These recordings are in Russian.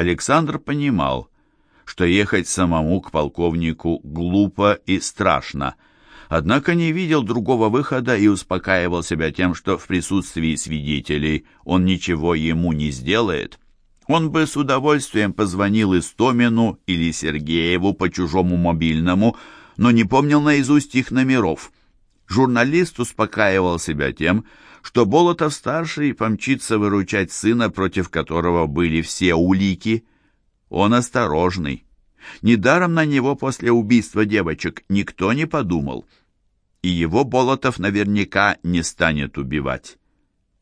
Александр понимал, что ехать самому к полковнику глупо и страшно, однако не видел другого выхода и успокаивал себя тем, что в присутствии свидетелей он ничего ему не сделает. Он бы с удовольствием позвонил Истомину или Сергееву по чужому мобильному, но не помнил наизусть их номеров. Журналист успокаивал себя тем, что Болотов-старший помчится выручать сына, против которого были все улики. Он осторожный. Недаром на него после убийства девочек никто не подумал. И его Болотов наверняка не станет убивать.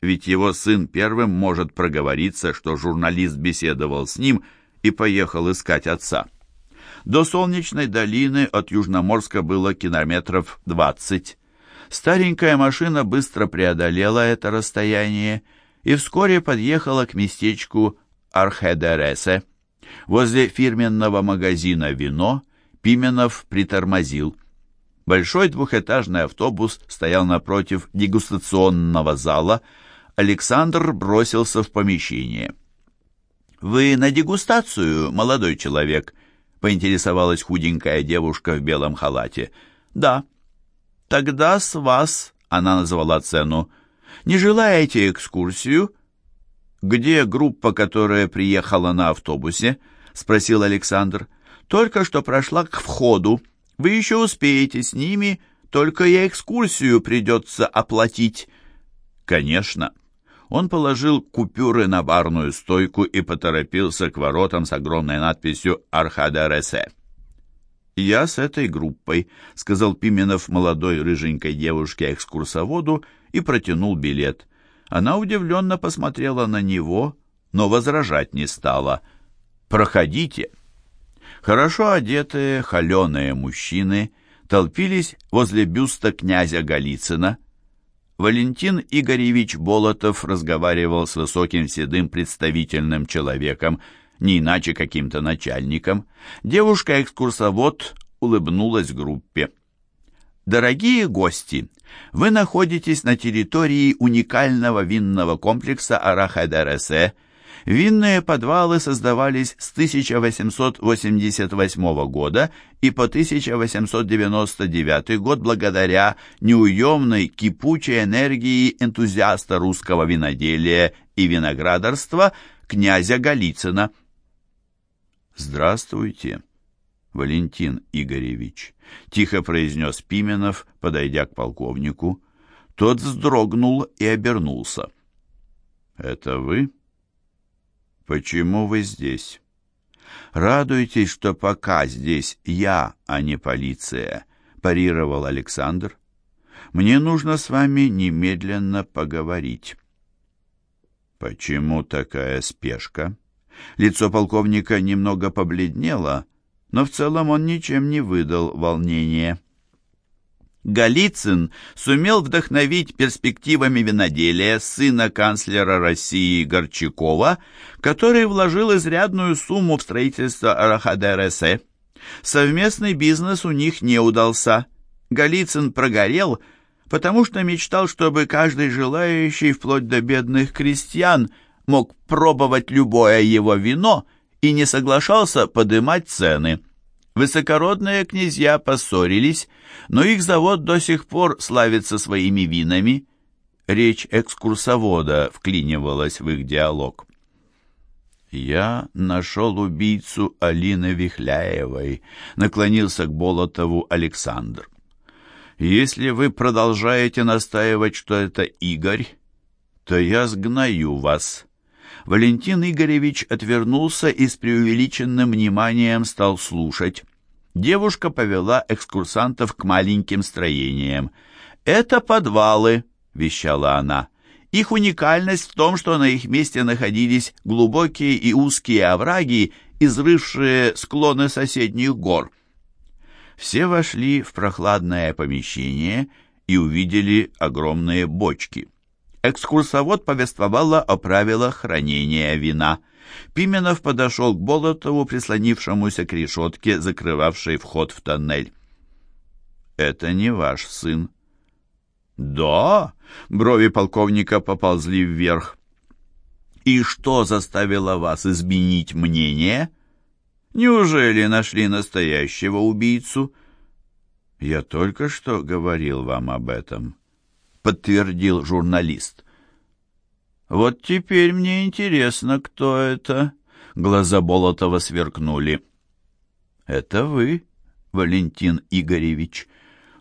Ведь его сын первым может проговориться, что журналист беседовал с ним и поехал искать отца. До Солнечной долины от Южноморска было километров двадцать. Старенькая машина быстро преодолела это расстояние и вскоре подъехала к местечку Архедересе. Возле фирменного магазина «Вино» Пименов притормозил. Большой двухэтажный автобус стоял напротив дегустационного зала. Александр бросился в помещение. «Вы на дегустацию, молодой человек?» — поинтересовалась худенькая девушка в белом халате. «Да». «Тогда с вас», — она назвала цену, — «не желаете экскурсию?» «Где группа, которая приехала на автобусе?» — спросил Александр. «Только что прошла к входу. Вы еще успеете с ними, только и экскурсию придется оплатить». «Конечно». Он положил купюры на барную стойку и поторопился к воротам с огромной надписью «Архадаресе». «Я с этой группой», — сказал Пименов молодой рыженькой девушке-экскурсоводу и протянул билет. Она удивленно посмотрела на него, но возражать не стала. «Проходите». Хорошо одетые, холеные мужчины толпились возле бюста князя Голицына. Валентин Игоревич Болотов разговаривал с высоким седым представительным человеком, не иначе каким-то начальником. Девушка-экскурсовод улыбнулась группе. Дорогие гости, вы находитесь на территории уникального винного комплекса Арахедересе. Винные подвалы создавались с 1888 года и по 1899 год благодаря неуемной кипучей энергии энтузиаста русского виноделия и виноградарства князя Голицына. «Здравствуйте», Валентин Игоревич», — тихо произнес Пименов, подойдя к полковнику. Тот вздрогнул и обернулся. «Это вы? Почему вы здесь?» «Радуйтесь, что пока здесь я, а не полиция», — парировал Александр. «Мне нужно с вами немедленно поговорить». «Почему такая спешка?» Лицо полковника немного побледнело, но в целом он ничем не выдал волнения. Голицын сумел вдохновить перспективами виноделия сына канцлера России Горчакова, который вложил изрядную сумму в строительство Арахадересе. Совместный бизнес у них не удался. Голицын прогорел, потому что мечтал, чтобы каждый желающий, вплоть до бедных крестьян, мог пробовать любое его вино – и не соглашался подымать цены. Высокородные князья поссорились, но их завод до сих пор славится своими винами. Речь экскурсовода вклинивалась в их диалог. «Я нашел убийцу Алины Вихляевой», — наклонился к Болотову Александр. «Если вы продолжаете настаивать, что это Игорь, то я сгною вас», Валентин Игоревич отвернулся и с преувеличенным вниманием стал слушать. Девушка повела экскурсантов к маленьким строениям. «Это подвалы», — вещала она. «Их уникальность в том, что на их месте находились глубокие и узкие овраги, изрывшие склоны соседних гор». Все вошли в прохладное помещение и увидели огромные бочки. Экскурсовод повествовала о правилах хранения вина. Пименов подошел к Болотову, прислонившемуся к решетке, закрывавшей вход в тоннель. «Это не ваш сын». «Да?» — брови полковника поползли вверх. И что заставило вас изменить мнение? Неужели нашли настоящего убийцу? Я только что говорил вам об этом, подтвердил журналист. Вот теперь мне интересно, кто это. Глаза Болотова сверкнули. Это вы, Валентин Игоревич.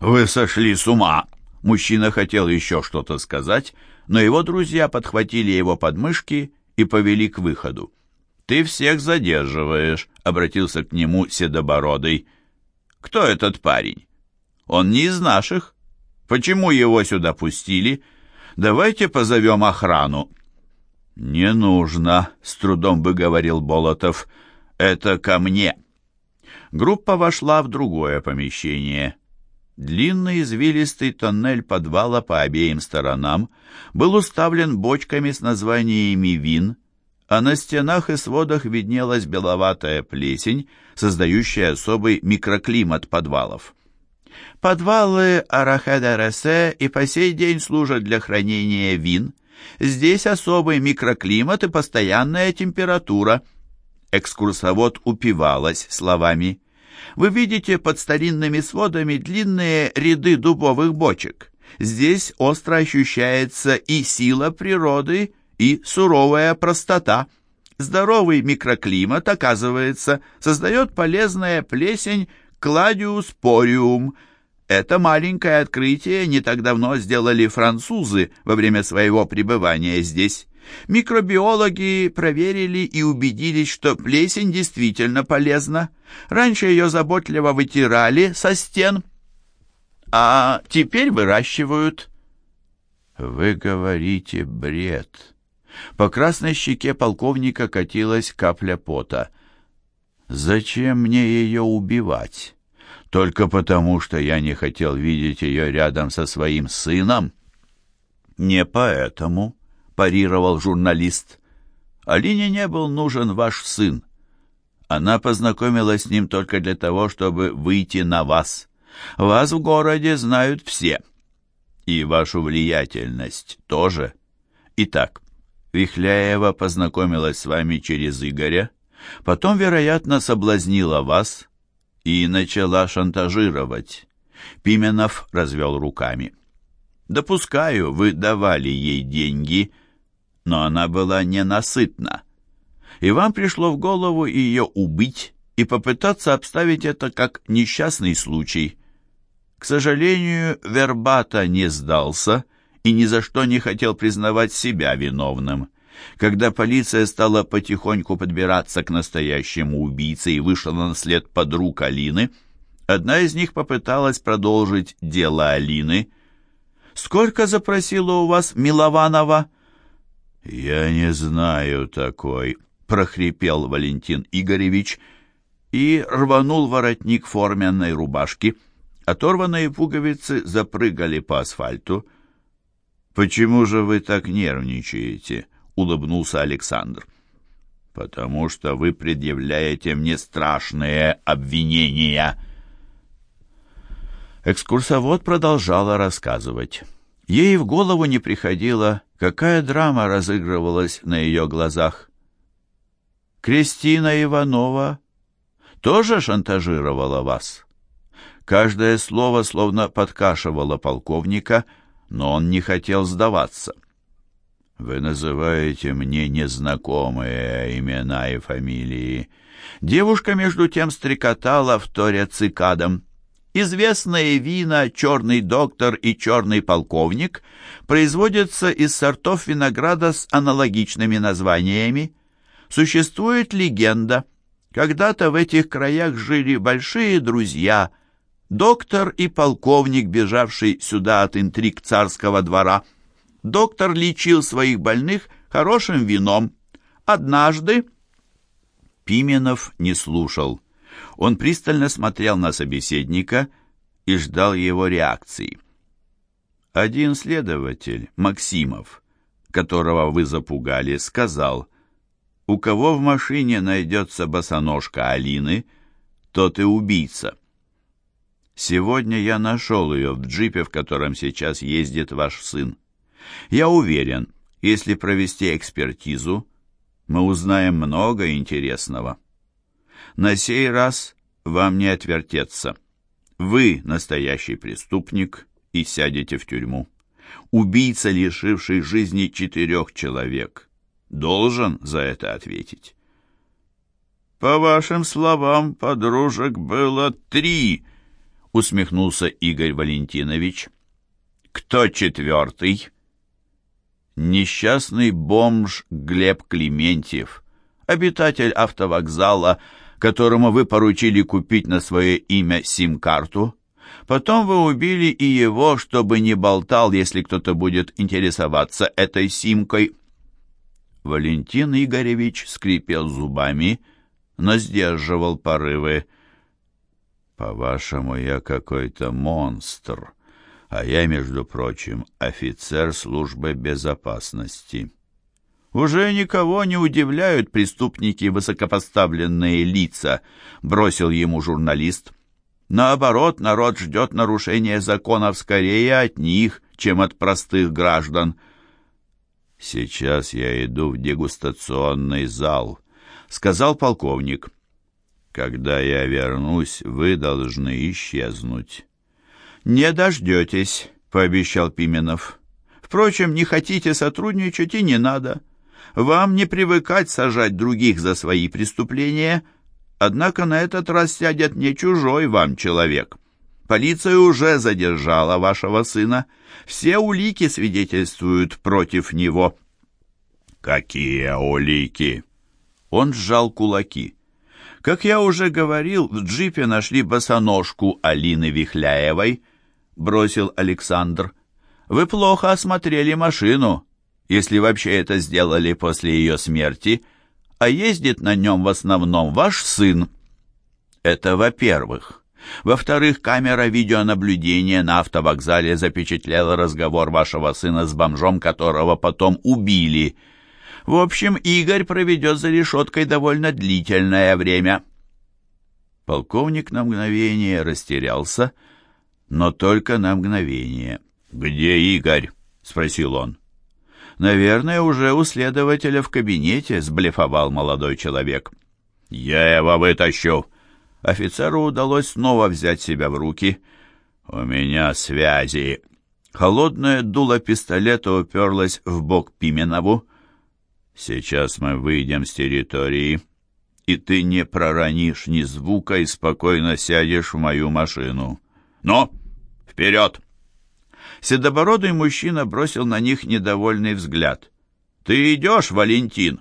Вы сошли с ума. Мужчина хотел еще что-то сказать, но его друзья подхватили его подмышки и повели к выходу. «Ты всех задерживаешь», — обратился к нему Седобородый. «Кто этот парень? Он не из наших. Почему его сюда пустили? Давайте позовем охрану». «Не нужно», — с трудом выговорил Болотов. «Это ко мне». Группа вошла в другое помещение. Длинный извилистый тоннель подвала по обеим сторонам был уставлен бочками с названиями вин, а на стенах и сводах виднелась беловатая плесень, создающая особый микроклимат подвалов. Подвалы Арахедаресе и по сей день служат для хранения вин. Здесь особый микроклимат и постоянная температура. Экскурсовод упивалась словами вы видите под старинными сводами длинные ряды дубовых бочек. Здесь остро ощущается и сила природы, и суровая простота. Здоровый микроклимат, оказывается, создает полезная плесень кладиус-пориум. Это маленькое открытие не так давно сделали французы во время своего пребывания здесь. Микробиологи проверили и убедились, что плесень действительно полезна. Раньше ее заботливо вытирали со стен, а теперь выращивают. Вы говорите бред. По красной щеке полковника катилась капля пота. Зачем мне ее убивать? Только потому, что я не хотел видеть ее рядом со своим сыном? Не поэтому парировал журналист. Алине не был нужен ваш сын. Она познакомилась с ним только для того, чтобы выйти на вас. Вас в городе знают все. И вашу влиятельность тоже. Итак, Вихляева познакомилась с вами через Игоря, потом, вероятно, соблазнила вас и начала шантажировать. Пименов развел руками. «Допускаю, вы давали ей деньги, но она была ненасытна. И вам пришло в голову ее убить и попытаться обставить это как несчастный случай. К сожалению, Вербата не сдался и ни за что не хотел признавать себя виновным. Когда полиция стала потихоньку подбираться к настоящему убийце и вышла на след подруг Алины, одна из них попыталась продолжить дело Алины. «Сколько запросила у вас Милованова?» «Я не знаю такой», — прохрипел Валентин Игоревич и рванул воротник форменной рубашки. Оторванные пуговицы запрыгали по асфальту. «Почему же вы так нервничаете?» — улыбнулся Александр. «Потому что вы предъявляете мне страшные обвинения». Экскурсовод продолжала рассказывать. Ей в голову не приходило, какая драма разыгрывалась на ее глазах. Кристина Иванова тоже шантажировала вас. Каждое слово словно подкашивало полковника, но он не хотел сдаваться. Вы называете мне незнакомые имена и фамилии. Девушка между тем стрекотала, вторя цикадом. Известные вина «Черный доктор» и «Черный полковник» производятся из сортов винограда с аналогичными названиями. Существует легенда. Когда-то в этих краях жили большие друзья, доктор и полковник, бежавший сюда от интриг царского двора. Доктор лечил своих больных хорошим вином. Однажды... Пименов не слушал. Он пристально смотрел на собеседника и ждал его реакции. Один следователь, Максимов, которого вы запугали, сказал, «У кого в машине найдется босоножка Алины, тот и убийца». Сегодня я нашел ее в джипе, в котором сейчас ездит ваш сын. Я уверен, Если провести экспертизу, мы узнаем много интересного. На сей раз вам не отвертеться. Вы настоящий преступник и сядете в тюрьму. Убийца, лишивший жизни четырех человек, должен за это ответить. «По вашим словам, подружек было три», — усмехнулся Игорь Валентинович. «Кто четвертый?» Несчастный бомж Глеб Клементьев, обитатель автовокзала, которому вы поручили купить на свое имя сим-карту. Потом вы убили и его, чтобы не болтал, если кто-то будет интересоваться этой симкой. Валентин Игоревич скрипел зубами, но сдерживал порывы. «По-вашему, я какой-то монстр, а я, между прочим, офицер службы безопасности». «Уже никого не удивляют преступники высокопоставленные лица», — бросил ему журналист. «Наоборот, народ ждет нарушения законов скорее от них, чем от простых граждан». «Сейчас я иду в дегустационный зал», — сказал полковник. «Когда я вернусь, вы должны исчезнуть». «Не дождетесь», — пообещал Пименов. «Впрочем, не хотите сотрудничать и не надо. Вам не привыкать сажать других за свои преступления, однако на этот раз сядет не чужой вам человек. Полиция уже задержала вашего сына. Все улики свидетельствуют против него». «Какие улики?» Он сжал кулаки. «Как я уже говорил, в джипе нашли босоножку Алины Вихляевой», — бросил Александр. «Вы плохо осмотрели машину если вообще это сделали после ее смерти, а ездит на нем в основном ваш сын. Это во-первых. Во-вторых, камера видеонаблюдения на автовокзале запечатлела разговор вашего сына с бомжом, которого потом убили. В общем, Игорь проведет за решеткой довольно длительное время. Полковник на мгновение растерялся, но только на мгновение. «Где Игорь?» — спросил он. «Наверное, уже у следователя в кабинете», — сблефовал молодой человек. «Я его вытащу!» Офицеру удалось снова взять себя в руки. «У меня связи!» Холодное дуло пистолета уперлось в бок Пименову. «Сейчас мы выйдем с территории, и ты не проронишь ни звука и спокойно сядешь в мою машину. Но вперед!» Седобородый мужчина бросил на них недовольный взгляд. «Ты идешь, Валентин?»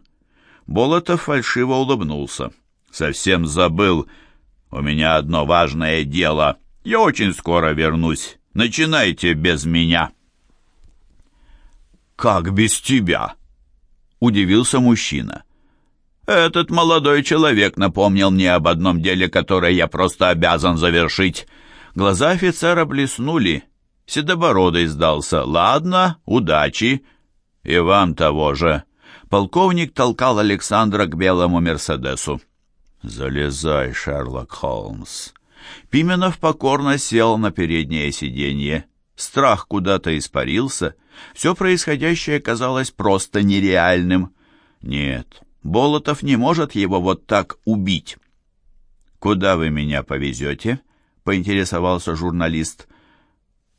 Болотов фальшиво улыбнулся. «Совсем забыл. У меня одно важное дело. Я очень скоро вернусь. Начинайте без меня». «Как без тебя?» — удивился мужчина. «Этот молодой человек напомнил мне об одном деле, которое я просто обязан завершить». Глаза офицера блеснули, Седобородый сдался. «Ладно, удачи. И вам того же». Полковник толкал Александра к белому Мерседесу. «Залезай, Шерлок Холмс». Пименов покорно сел на переднее сиденье. Страх куда-то испарился. Все происходящее казалось просто нереальным. Нет, Болотов не может его вот так убить. «Куда вы меня повезете?» — поинтересовался журналист.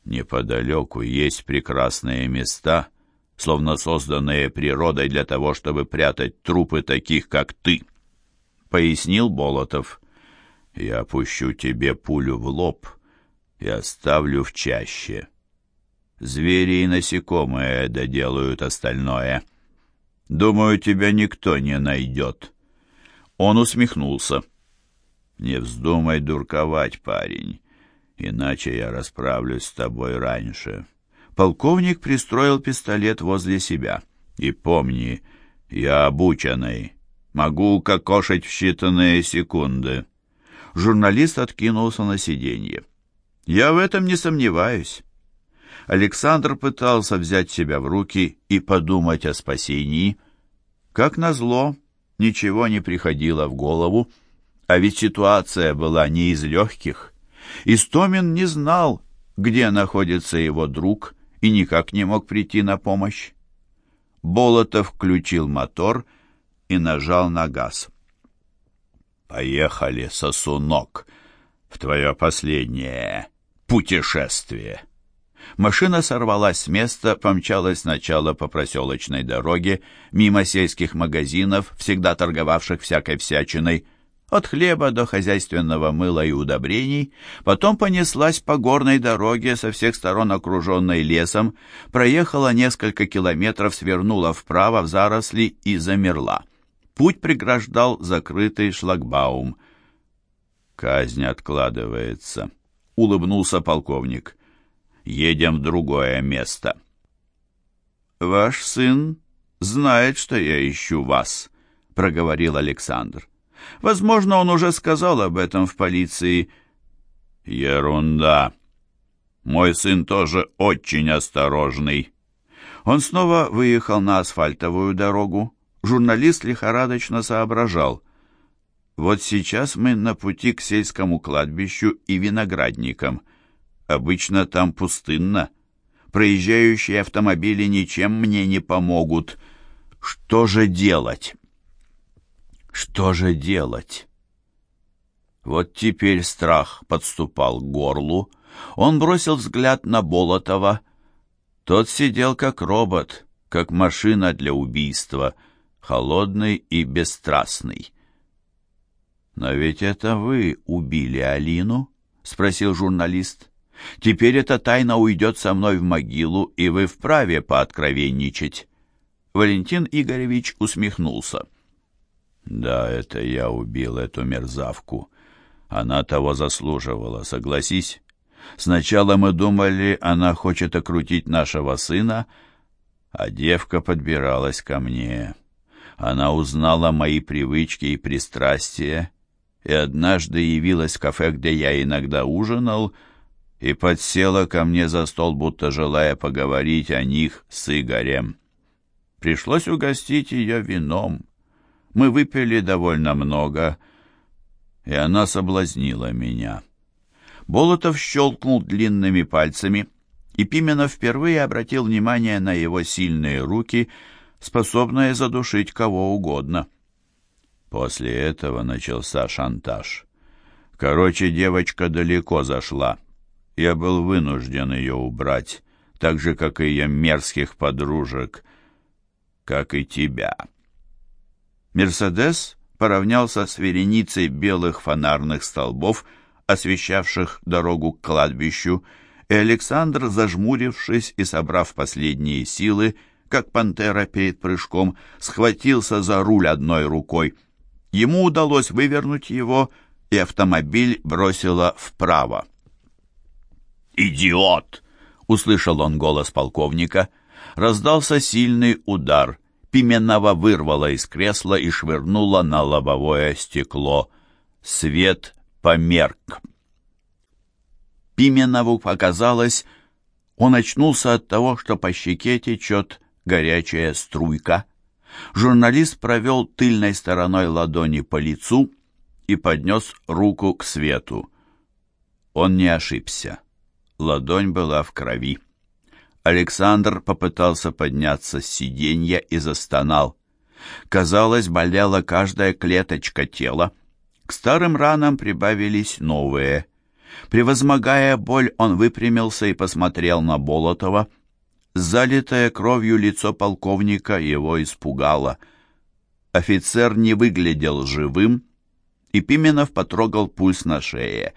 Неподалеку есть прекрасные места, словно созданные природой для того, чтобы прятать трупы таких, как ты, — пояснил Болотов. Я пущу тебе пулю в лоб и оставлю в чаще. Звери и насекомые доделают остальное. Думаю, тебя никто не найдет. Он усмехнулся. Не вздумай дурковать, парень иначе я расправлюсь с тобой раньше». Полковник пристроил пистолет возле себя. «И помни, я обученный, могу кокошить в считанные секунды». Журналист откинулся на сиденье. «Я в этом не сомневаюсь». Александр пытался взять себя в руки и подумать о спасении. Как назло, ничего не приходило в голову, а ведь ситуация была не из легких. Истомин не знал, где находится его друг, и никак не мог прийти на помощь. Болотов включил мотор и нажал на газ. «Поехали, сосунок, в твое последнее путешествие!» Машина сорвалась с места, помчалась сначала по проселочной дороге, мимо сельских магазинов, всегда торговавших всякой всячиной, от хлеба до хозяйственного мыла и удобрений, потом понеслась по горной дороге, со всех сторон окруженной лесом, проехала несколько километров, свернула вправо в заросли и замерла. Путь преграждал закрытый шлагбаум. «Казнь откладывается», — улыбнулся полковник. «Едем в другое место». «Ваш сын знает, что я ищу вас», — проговорил Александр. Возможно, он уже сказал об этом в полиции. Ерунда. Мой сын тоже очень осторожный. Он снова выехал на асфальтовую дорогу. Журналист лихорадочно соображал. Вот сейчас мы на пути к сельскому кладбищу и виноградникам. Обычно там пустынно. Проезжающие автомобили ничем мне не помогут. Что же делать? Что же делать? Вот теперь страх подступал к горлу. Он бросил взгляд на Болотова. Тот сидел как робот, как машина для убийства, холодный и бесстрастный. «Но ведь это вы убили Алину?» — спросил журналист. «Теперь эта тайна уйдет со мной в могилу, и вы вправе пооткровенничать». Валентин Игоревич усмехнулся. Да, это я убил эту мерзавку. Она того заслуживала, согласись. Сначала мы думали, она хочет окрутить нашего сына, а девка подбиралась ко мне. Она узнала мои привычки и пристрастия, и однажды явилась в кафе, где я иногда ужинал, и подсела ко мне за стол, будто желая поговорить о них с Игорем. Пришлось угостить ее вином. Мы выпили довольно много, и она соблазнила меня. Болотов щелкнул длинными пальцами, и Пименов впервые обратил внимание на его сильные руки, способные задушить кого угодно. После этого начался шантаж. Короче, девочка далеко зашла. Я был вынужден ее убрать, так же, как и ее мерзких подружек, как и тебя». Мерседес поравнялся с вереницей белых фонарных столбов, освещавших дорогу к кладбищу, и Александр, зажмурившись и собрав последние силы, как пантера перед прыжком, схватился за руль одной рукой. Ему удалось вывернуть его, и автомобиль бросило вправо. «Идиот!» — услышал он голос полковника. Раздался сильный удар — Пименова вырвала из кресла и швырнула на лобовое стекло. Свет померк. Пименову показалось, он очнулся от того, что по щеке течет горячая струйка. Журналист провел тыльной стороной ладони по лицу и поднес руку к свету. Он не ошибся. Ладонь была в крови. Александр попытался подняться с сиденья и застонал. Казалось, болела каждая клеточка тела. К старым ранам прибавились новые. Превозмогая боль, он выпрямился и посмотрел на Болотова. Залитое кровью лицо полковника его испугало. Офицер не выглядел живым, и Пименов потрогал пульс на шее.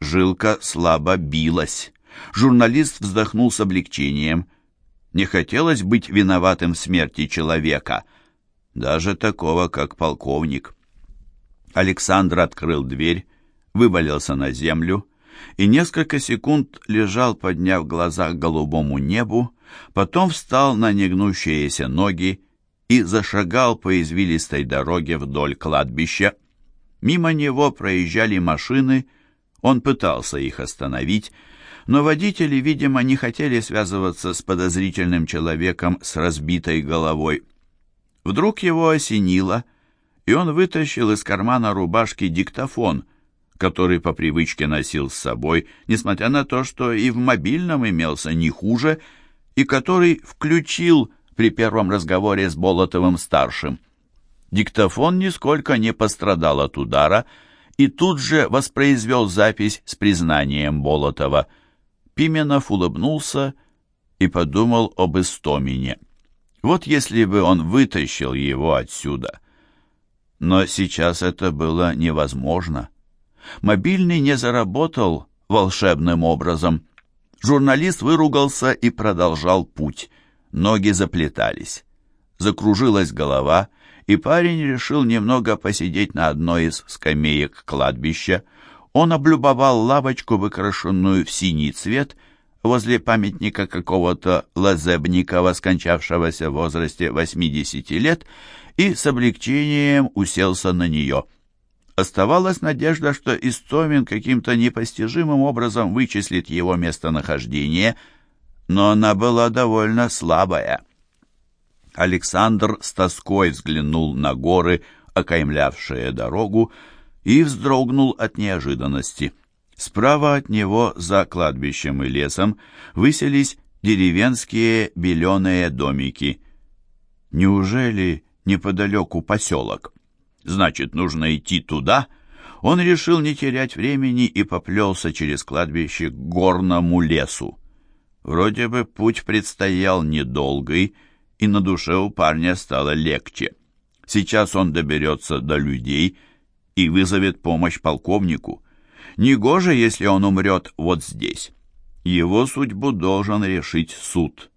Жилка слабо билась. Журналист вздохнул с облегчением. Не хотелось быть виноватым в смерти человека, даже такого, как полковник. Александр открыл дверь, вывалился на землю и несколько секунд лежал, подняв глаза к голубому небу, потом встал на негнущиеся ноги и зашагал по извилистой дороге вдоль кладбища. Мимо него проезжали машины, он пытался их остановить, но водители, видимо, не хотели связываться с подозрительным человеком с разбитой головой. Вдруг его осенило, и он вытащил из кармана рубашки диктофон, который по привычке носил с собой, несмотря на то, что и в мобильном имелся не хуже, и который включил при первом разговоре с Болотовым-старшим. Диктофон нисколько не пострадал от удара и тут же воспроизвел запись с признанием Болотова. Пименов улыбнулся и подумал об Истомине. Вот если бы он вытащил его отсюда. Но сейчас это было невозможно. Мобильный не заработал волшебным образом. Журналист выругался и продолжал путь. Ноги заплетались. Закружилась голова, и парень решил немного посидеть на одной из скамеек кладбища. Он облюбовал лавочку, выкрашенную в синий цвет, возле памятника какого-то Лазебникова, скончавшегося в возрасте 80 лет, и с облегчением уселся на нее. Оставалась надежда, что Истомин каким-то непостижимым образом вычислит его местонахождение, но она была довольно слабая. Александр с тоской взглянул на горы, окаймлявшие дорогу, и вздрогнул от неожиданности. Справа от него, за кладбищем и лесом, выселись деревенские беленые домики. Неужели неподалеку поселок? Значит, нужно идти туда. Он решил не терять времени и поплелся через кладбище к горному лесу. Вроде бы путь предстоял недолгий, и на душе у парня стало легче. Сейчас он доберется до людей и вызовет помощь полковнику. Негоже, если он умрет вот здесь. Его судьбу должен решить суд.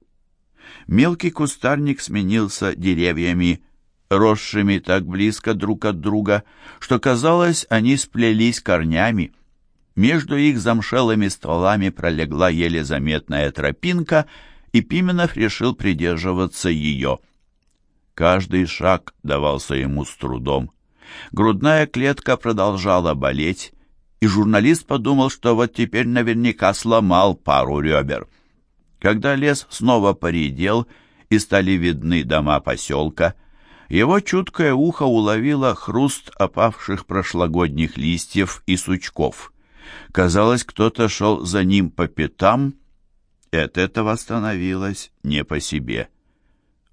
Мелкий кустарник сменился деревьями росшими так близко друг от друга, что, казалось, они сплелись корнями. Между их замшелыми стволами пролегла еле заметная тропинка, и Пименов решил придерживаться ее. Каждый шаг давался ему с трудом. Грудная клетка продолжала болеть, и журналист подумал, что вот теперь наверняка сломал пару ребер. Когда лес снова поредел и стали видны дома поселка, его чуткое ухо уловило хруст опавших прошлогодних листьев и сучков. Казалось, кто-то шел за ним по пятам, и от этого становилось не по себе.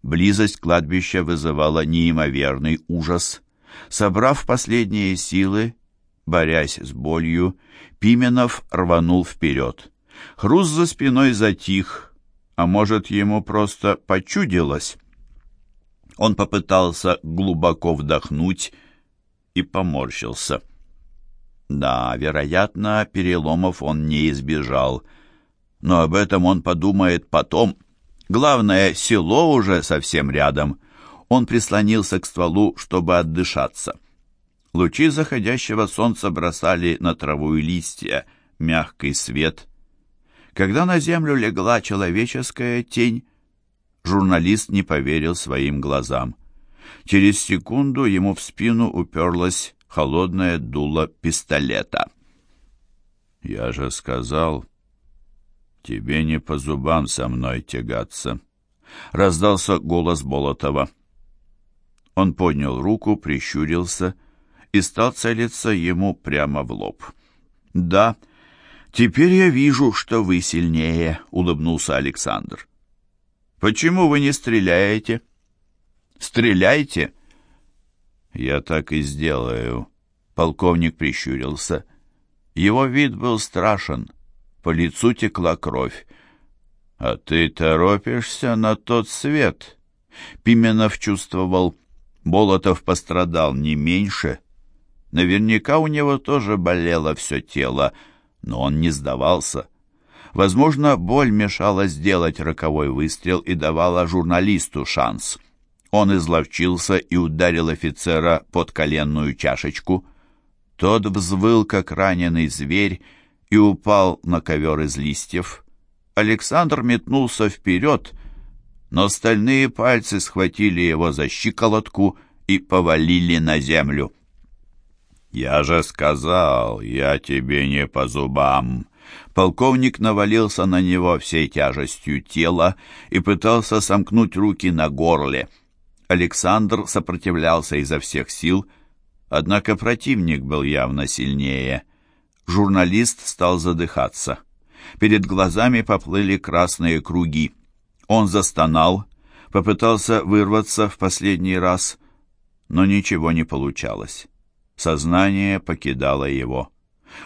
Близость кладбища вызывала неимоверный ужас. Собрав последние силы, борясь с болью, Пименов рванул вперед. Хруст за спиной затих, а может, ему просто почудилось. Он попытался глубоко вдохнуть и поморщился. Да, вероятно, переломов он не избежал, но об этом он подумает потом. Главное, село уже совсем рядом. Он прислонился к стволу, чтобы отдышаться. Лучи заходящего солнца бросали на траву и листья мягкий свет. Когда на землю легла человеческая тень, Журналист не поверил своим глазам. Через секунду ему в спину уперлась холодное дуло пистолета. «Я же сказал, тебе не по зубам со мной тягаться», — раздался голос Болотова. Он поднял руку, прищурился и стал целиться ему прямо в лоб. «Да, теперь я вижу, что вы сильнее», — улыбнулся Александр. Почему вы не стреляете? Стреляйте. Я так и сделаю. Полковник прищурился. Его вид был страшен. По лицу текла кровь. А ты торопишься на тот свет. Пименов чувствовал, Болотов пострадал не меньше. Наверняка у него тоже болело все тело, но он не сдавался. Возможно, боль мешала сделать роковой выстрел и давала журналисту шанс. Он изловчился и ударил офицера под коленную чашечку. Тот взвыл, как раненый зверь, и упал на ковер из листьев. Александр метнулся вперед, но стальные пальцы схватили его за щиколотку и повалили на землю. «Я же сказал, я тебе не по зубам», Полковник навалился на него всей тяжестью тела и пытался сомкнуть руки на горле. Александр сопротивлялся изо всех сил, однако противник был явно сильнее. Журналист стал задыхаться. Перед глазами поплыли красные круги. Он застонал, Попытался вырваться в последний раз, но ничего не получалось. Сознание покидало его.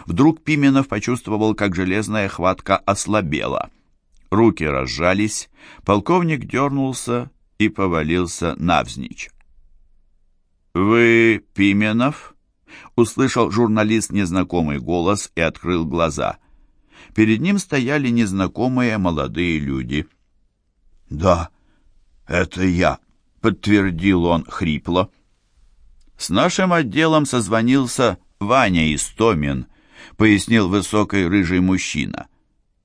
Вдруг Пименов почувствовал, как железная хватка ослабела. Руки разжались, полковник дернулся и повалился навзничь. «Вы Пименов?» — услышал журналист незнакомый голос и открыл глаза. Перед ним стояли незнакомые молодые люди. «Да, это я», — подтвердил он хрипло. «С нашим отделом созвонился Ваня Истомин», — пояснил высокий рыжий мужчина.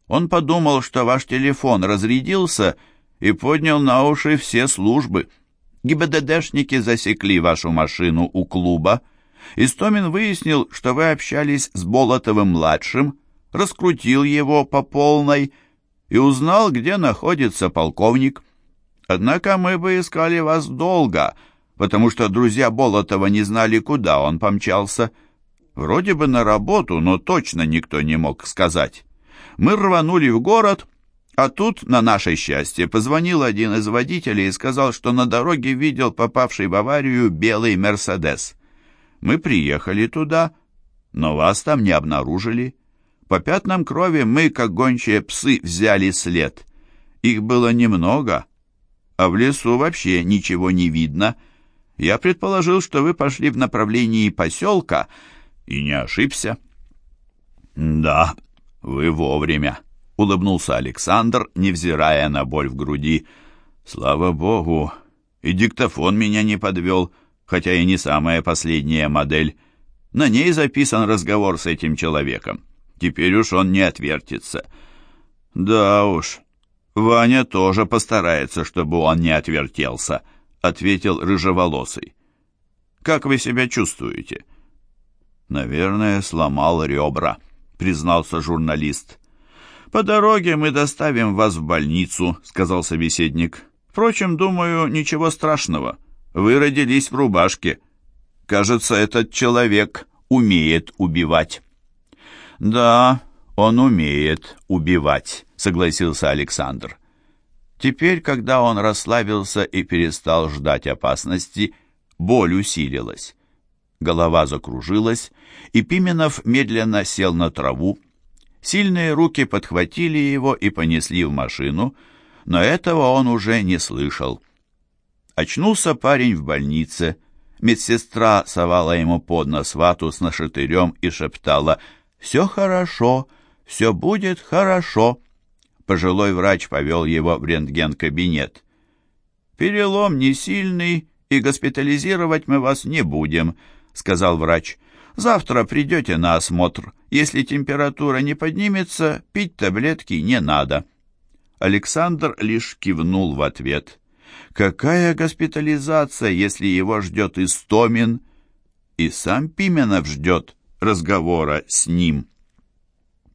«Он подумал, что ваш телефон разрядился и поднял на уши все службы». ГИБДДшники засекли вашу машину у клуба. Истомин выяснил, что вы общались с Болотовым-младшим, раскрутил его по полной и узнал, где находится полковник. Однако мы бы искали вас долго, потому что друзья Болотова не знали, куда он помчался. Вроде бы на работу, но точно никто не мог сказать. Мы рванули в город, а тут, на наше счастье, позвонил один из водителей и сказал, что на дороге видел попавший в аварию белый «Мерседес». Мы приехали туда, но вас там не обнаружили. По пятнам крови мы, как гончие псы, взяли след. Их было немного, а в лесу вообще ничего не видно. Я предположил, что вы пошли в направлении поселка, и не ошибся. «Да, вы вовремя», — улыбнулся Александр, невзирая на боль в груди. «Слава богу! И диктофон меня не подвел, хотя и не самая последняя модель. На ней записан разговор с этим человеком. Теперь уж он не отвертится». «Да уж, Ваня тоже постарается, чтобы он не отвертелся», — ответил рыжеволосый. «Как вы себя чувствуете?» «Наверное, сломал ребра», — признался журналист. «По дороге мы доставим вас в больницу», — сказал собеседник. «Впрочем, думаю, ничего страшного. Вы родились в рубашке. Кажется, этот человек умеет убивать». «Да, он умеет убивать», — согласился Александр. Теперь, когда он расслабился и перестал ждать опасности, боль усилилась. Голова закружилась, и Пименов медленно сел на траву, Сильные руки подхватили его и понесли в машину, но этого он уже не слышал. Очнулся парень в больнице. Медсестра совала ему под нос вату с нашатырем и шептала «Все хорошо, все будет хорошо». Пожилой врач повел его в рентген-кабинет. «Перелом не сильный, и госпитализировать мы вас не будем», — сказал врач. Завтра придете на осмотр. Если температура не поднимется, пить таблетки не надо». Александр лишь кивнул в ответ. «Какая госпитализация, если его ждет Истомин?» «И сам Пименов ждет разговора с ним».